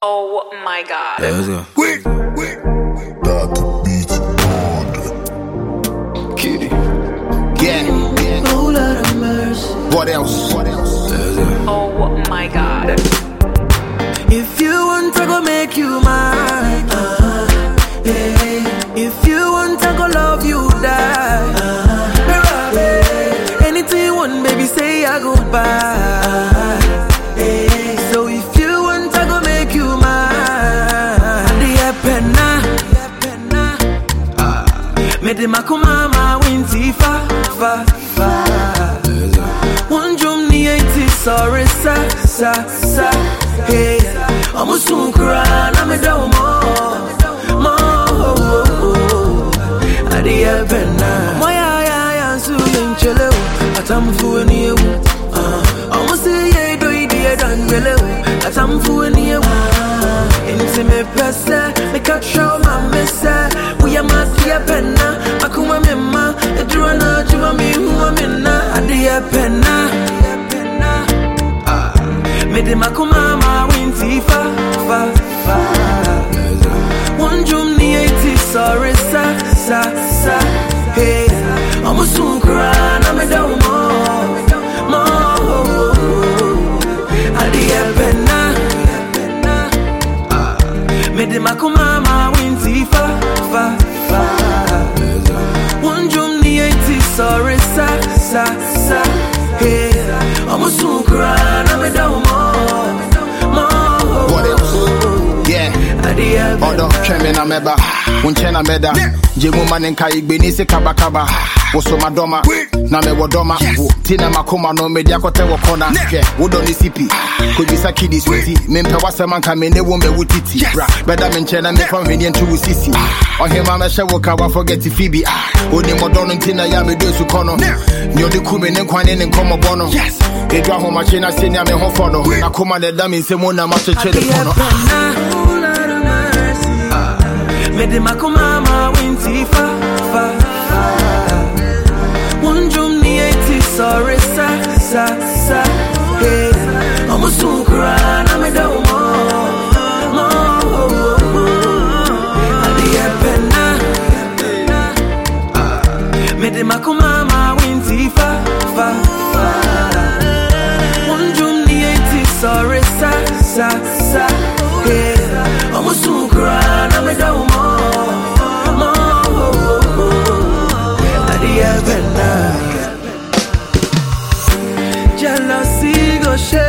Oh my god. Yeah, let's go. Wait, wait. That beat hard. Kitty. Yeah. Oh, Lord of mercy. What else? What else? Let's go. Oh my god. If you want, I go make you mine. Uh, yeah. If you want, I go love you, die. Uh, baby, anything you want, baby, say I go buy. Me de makumama winti fa fa fa. Let's go. One drum ni eti sorry sa sa sa. Hey Omo sun kura na me da mo mo Adi e bena. Mo ya ya su yin chele o Atam fu ni e wu Omo uh, se ye do idi e dan chele o Atam fu ni e wu Inti me pese me ka show ma me se. We are ma si Ọdọ twẹmi na wọn nkyẹn na mẹda. Jemu ma ne nka igbe ni se kabakaba. Woso ma dọma, na mẹ wọ dọma. Wo ti na ma no mẹ di akọtẹ wọ kọna. Hwẹ wodọ ni sipi, kodwisa kidi sweeti. Mi mpẹ wasẹm anka mi ne wo mẹ wo titi. Bra mi nkyẹn na mi fa nhwene ntu wo sisi. Ọhema mẹhyẹ wo ka wa forget Phoebe. Ah. Oni mọdọ no nti na ya mi do esu kọ no. Ni ɔde ku mi ne nkwa ne ne nkɔmmɔbɔ no. Edu ahomakye na se ni a me ho fɔ no. Na koma na ɛda mi nsɛm mu na ma kyekyere ne no. Mede makoma ma winti fa fa drum ni eighty sorry sa sa sa. Hey, omo sunkura na me da mo mo. Adi e pena. Mede ah. makoma ma winti fa fa drum ni eighty sorry sa sa sa. Hashem.